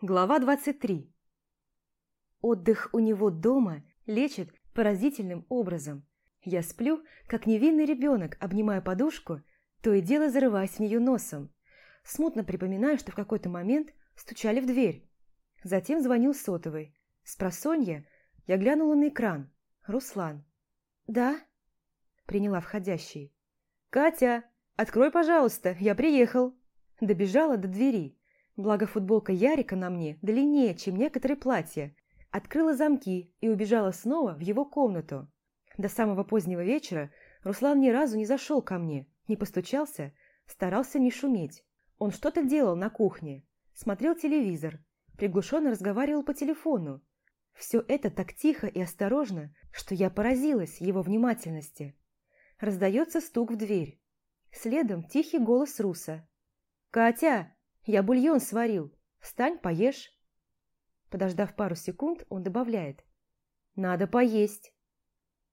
Глава 23. Отдых у него дома лечит поразительным образом. Я сплю, как невинный ребенок, обнимая подушку, то и дело зарываясь в нее носом. Смутно припоминаю, что в какой-то момент стучали в дверь. Затем звонил сотовый. С просонья я глянула на экран. Руслан. «Да?» Приняла входящий. «Катя, открой, пожалуйста, я приехал!» Добежала до двери. Благо футболка Ярика на мне длиннее, чем некоторые платья. Открыла замки и убежала снова в его комнату. До самого позднего вечера Руслан ни разу не зашел ко мне, не постучался, старался не шуметь. Он что-то делал на кухне, смотрел телевизор, приглушенно разговаривал по телефону. Все это так тихо и осторожно, что я поразилась его внимательности. Раздается стук в дверь. Следом тихий голос Руса. «Катя, я бульон сварил. Встань, поешь». Подождав пару секунд, он добавляет. «Надо поесть».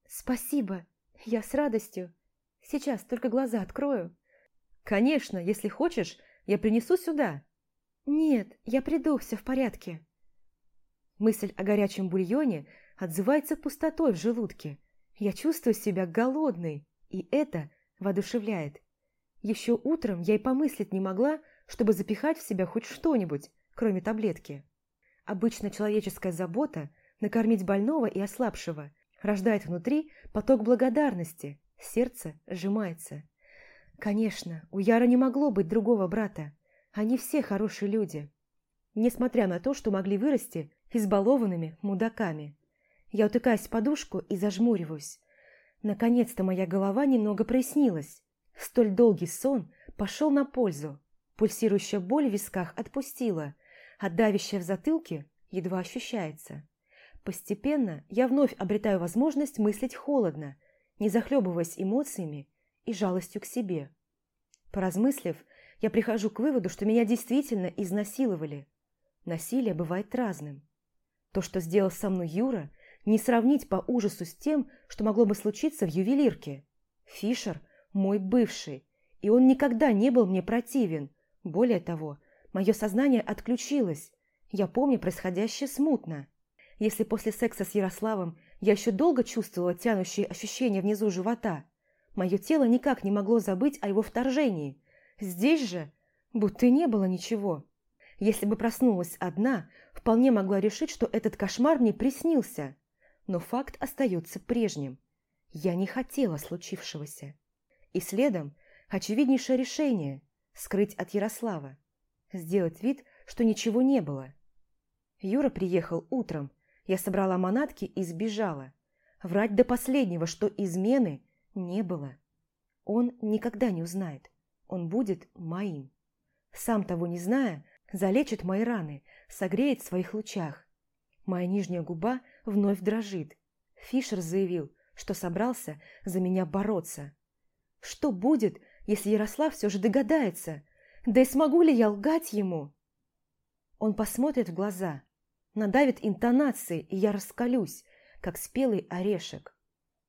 «Спасибо, я с радостью. Сейчас только глаза открою». «Конечно, если хочешь, я принесу сюда». «Нет, я приду, все в порядке». Мысль о горячем бульоне отзывается пустотой в желудке. Я чувствую себя голодной, и это воодушевляет. Еще утром я и помыслить не могла, чтобы запихать в себя хоть что-нибудь, кроме таблетки. Обычно человеческая забота накормить больного и ослабшего рождает внутри поток благодарности, сердце сжимается. Конечно, у Яра не могло быть другого брата. Они все хорошие люди. Несмотря на то, что могли вырасти избалованными мудаками. Я утыкаюсь в подушку и зажмуриваюсь. Наконец-то моя голова немного прояснилась. Столь долгий сон пошел на пользу. Пульсирующая боль в висках отпустила, а давящая в затылке едва ощущается. Постепенно я вновь обретаю возможность мыслить холодно, не захлебываясь эмоциями и жалостью к себе. Поразмыслив, я прихожу к выводу, что меня действительно изнасиловали. Насилие бывает разным. То, что сделал со мной Юра, не сравнить по ужасу с тем, что могло бы случиться в ювелирке. Фишер – мой бывший, и он никогда не был мне противен, более того, мое сознание отключилось. Я помню происходящее смутно. Если после секса с Ярославом я еще долго чувствовала тянущие ощущения внизу живота, мое тело никак не могло забыть о его вторжении. Здесь же будто и не было ничего. Если бы проснулась одна, вполне могла решить, что этот кошмар мне приснился. Но факт остается прежним. Я не хотела случившегося. И следом очевиднейшее решение скрыть от Ярослава, сделать вид, что ничего не было. Юра приехал утром, я собрала манатки и сбежала. Врать до последнего, что измены не было. Он никогда не узнает, он будет моим. Сам того не зная, залечит мои раны, согреет в своих лучах. Моя нижняя губа вновь дрожит. Фишер заявил, что собрался за меня бороться. Что будет, если Ярослав все же догадается? Да и смогу ли я лгать ему? Он посмотрит в глаза, надавит интонации, и я раскалюсь, как спелый орешек.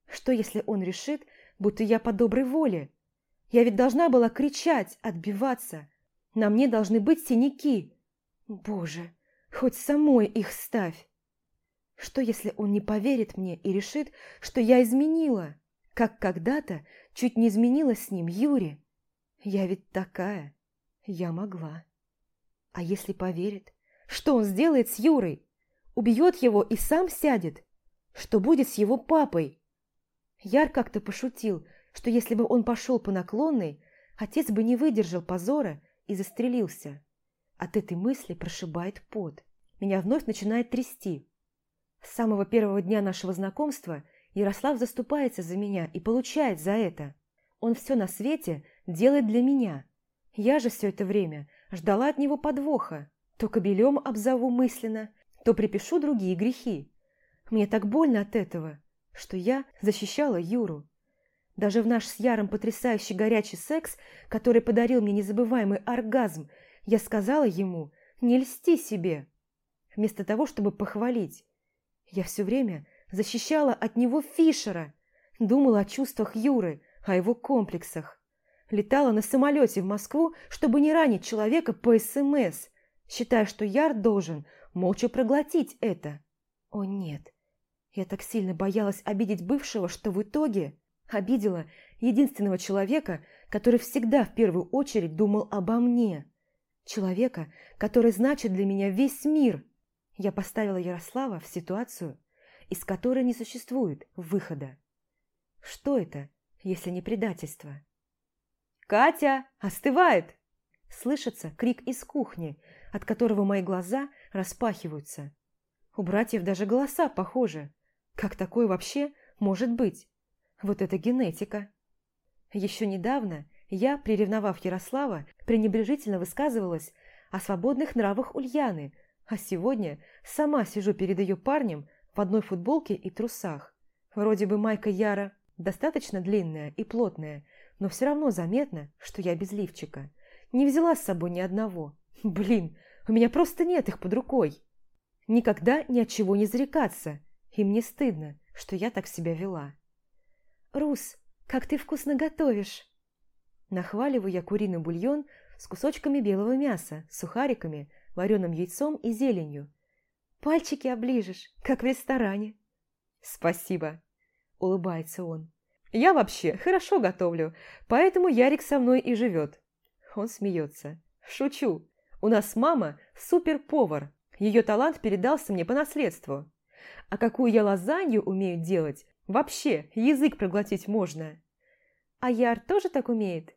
Что, если он решит, будто я по доброй воле? Я ведь должна была кричать, отбиваться. На мне должны быть синяки. Боже, хоть самой их ставь. Что, если он не поверит мне и решит, что я изменила? как когда-то чуть не изменилась с ним Юре. Я ведь такая. Я могла. А если поверит? Что он сделает с Юрой? Убьет его и сам сядет? Что будет с его папой? Яр как-то пошутил, что если бы он пошел по наклонной, отец бы не выдержал позора и застрелился. От этой мысли прошибает пот. Меня вновь начинает трясти. С самого первого дня нашего знакомства – Ярослав заступается за меня и получает за это. Он все на свете делает для меня. Я же все это время ждала от него подвоха. То кобелем обзову мысленно, то припишу другие грехи. Мне так больно от этого, что я защищала Юру. Даже в наш с Яром потрясающий горячий секс, который подарил мне незабываемый оргазм, я сказала ему «не льсти себе», вместо того, чтобы похвалить. Я все время защищала от него Фишера, думала о чувствах Юры, о его комплексах. Летала на самолете в Москву, чтобы не ранить человека по СМС. считая, что Яр должен молча проглотить это. О нет, я так сильно боялась обидеть бывшего, что в итоге обидела единственного человека, который всегда в первую очередь думал обо мне. Человека, который значит для меня весь мир. Я поставила Ярослава в ситуацию, из которой не существует выхода. Что это, если не предательство? «Катя, остывает!» Слышится крик из кухни, от которого мои глаза распахиваются. У братьев даже голоса похожи. Как такое вообще может быть? Вот это генетика. Еще недавно я, приревновав Ярослава, пренебрежительно высказывалась о свободных нравах Ульяны, а сегодня сама сижу перед ее парнем в одной футболке и трусах. Вроде бы майка Яра достаточно длинная и плотная, но все равно заметно, что я без лифчика. Не взяла с собой ни одного. Блин, у меня просто нет их под рукой. Никогда ни от чего не зарекаться, и мне стыдно, что я так себя вела. «Рус, как ты вкусно готовишь!» Нахваливаю я куриный бульон с кусочками белого мяса, сухариками, вареным яйцом и зеленью. «Пальчики оближешь, как в ресторане!» «Спасибо!» – улыбается он. Я вообще хорошо готовлю, поэтому Ярик со мной и живет. Он смеется. Шучу. У нас мама супер-повар. Ее талант передался мне по наследству. А какую я лазанью умею делать, вообще язык проглотить можно. А Яр тоже так умеет?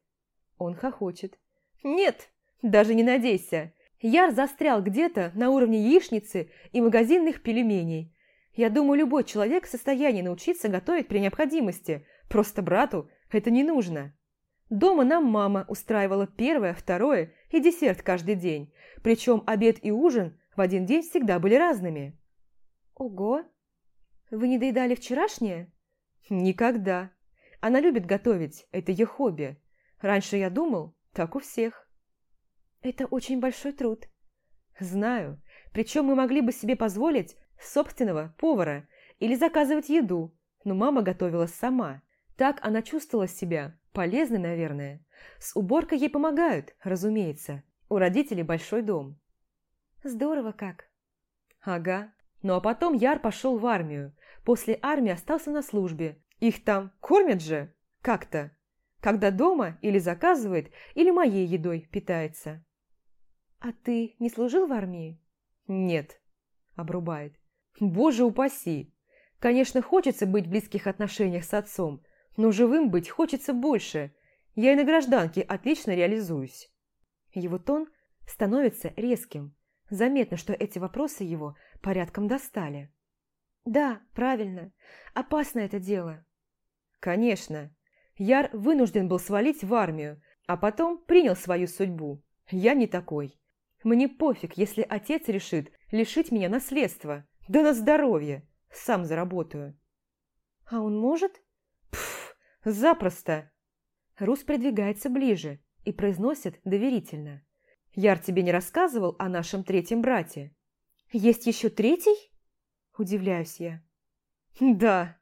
Он хохочет. Нет, даже не надейся. Яр застрял где-то на уровне яичницы и магазинных пельменей. Я думаю, любой человек в состоянии научиться готовить при необходимости – Просто брату это не нужно. Дома нам мама устраивала первое, второе и десерт каждый день, причем обед и ужин в один день всегда были разными. Ого! Вы не доедали вчерашнее? Никогда. Она любит готовить, это ее хобби. Раньше я думал, так у всех. Это очень большой труд. Знаю. Причем мы могли бы себе позволить собственного повара или заказывать еду, но мама готовила сама. Так она чувствовала себя полезной, наверное. С уборкой ей помогают, разумеется. У родителей большой дом. Здорово как. Ага. Ну а потом Яр пошел в армию. После армии остался на службе. Их там кормят же как-то. Когда дома или заказывает, или моей едой питается. А ты не служил в армии? Нет. Обрубает. Боже упаси. Конечно, хочется быть в близких отношениях с отцом, но живым быть хочется больше. Я и на гражданке отлично реализуюсь. Его тон становится резким. Заметно, что эти вопросы его порядком достали. Да, правильно. Опасно это дело. Конечно. Яр вынужден был свалить в армию, а потом принял свою судьбу. Я не такой. Мне пофиг, если отец решит лишить меня наследства. Да на здоровье. Сам заработаю. А он может? «Запросто!» Рус придвигается ближе и произносит доверительно. «Яр тебе не рассказывал о нашем третьем брате?» «Есть еще третий?» Удивляюсь я. «Да».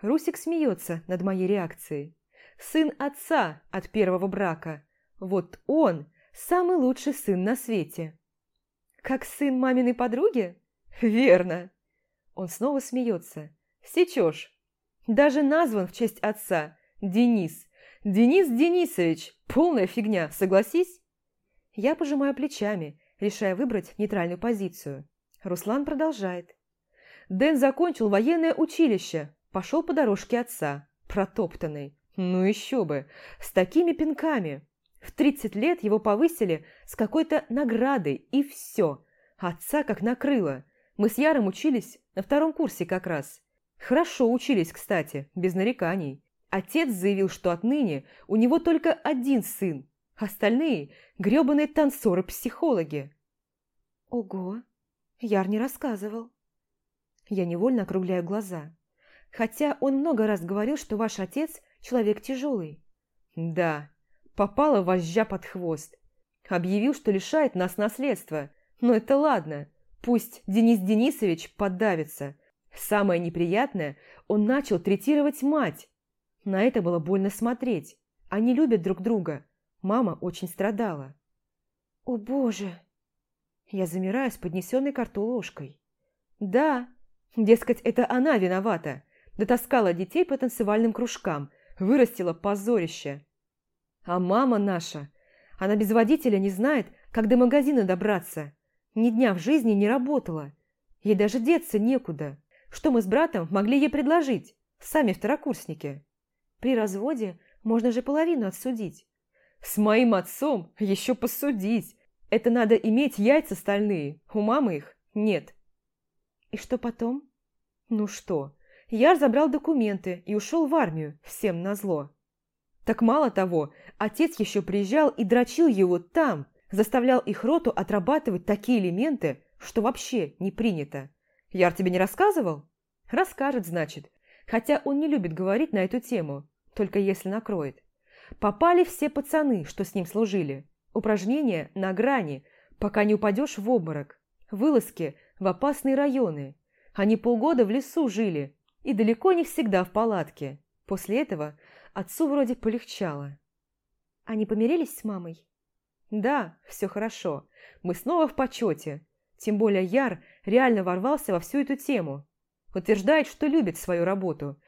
Русик смеется над моей реакцией. «Сын отца от первого брака. Вот он самый лучший сын на свете». «Как сын маминой подруги?» «Верно». Он снова смеется. «Сечешь, даже назван в честь отца – Денис. Денис Денисович. Полная фигня, согласись? Я пожимаю плечами, решая выбрать нейтральную позицию. Руслан продолжает. Дэн закончил военное училище, пошел по дорожке отца, протоптанный. Ну еще бы, с такими пинками. В 30 лет его повысили с какой-то наградой, и все. Отца как накрыло. Мы с Яром учились на втором курсе как раз. Хорошо учились, кстати, без нареканий. Отец заявил, что отныне у него только один сын, остальные – гребаные танцоры-психологи. Ого, Яр не рассказывал. Я невольно округляю глаза. Хотя он много раз говорил, что ваш отец – человек тяжелый. Да, попала вожжа под хвост. Объявил, что лишает нас наследства. Но это ладно, пусть Денис Денисович подавится – Самое неприятное, он начал третировать мать. На это было больно смотреть. Они любят друг друга. Мама очень страдала. «О, Боже!» Я замираю с поднесенной к рту ложкой. Да, дескать, это она виновата. Дотаскала детей по танцевальным кружкам, вырастила позорище. А мама наша, она без водителя не знает, как до магазина добраться. Ни дня в жизни не работала. Ей даже деться некуда. Что мы с братом могли ей предложить? Сами второкурсники. При разводе можно же половину отсудить. С моим отцом еще посудить. Это надо иметь яйца стальные. У мамы их нет. И что потом? Ну что, я забрал документы и ушел в армию, всем назло. Так мало того, отец еще приезжал и дрочил его там, заставлял их роту отрабатывать такие элементы, что вообще не принято. Яр тебе не рассказывал? Расскажет, значит. Хотя он не любит говорить на эту тему, только если накроет. Попали все пацаны, что с ним служили. Упражнения на грани, пока не упадешь в обморок. Вылазки в опасные районы. Они полгода в лесу жили и далеко не всегда в палатке. После этого отцу вроде полегчало. Они помирились с мамой? Да, все хорошо. Мы снова в почете. Тем более Яр реально ворвался во всю эту тему. Утверждает, что любит свою работу.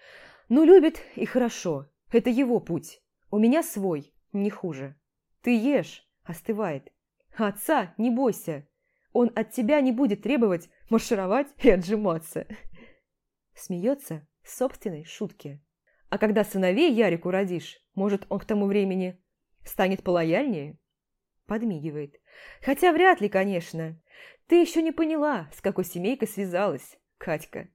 Ну, любит и хорошо. Это его путь. У меня свой, не хуже. Ты ешь, остывает. Отца не бойся. Он от тебя не будет требовать маршировать и отжиматься. Смеется собственной шутки. А когда сыновей Ярику родишь, может, он к тому времени станет полояльнее? Подмигивает. Хотя вряд ли, конечно. Ты еще не поняла, с какой семейкой связалась, Катька.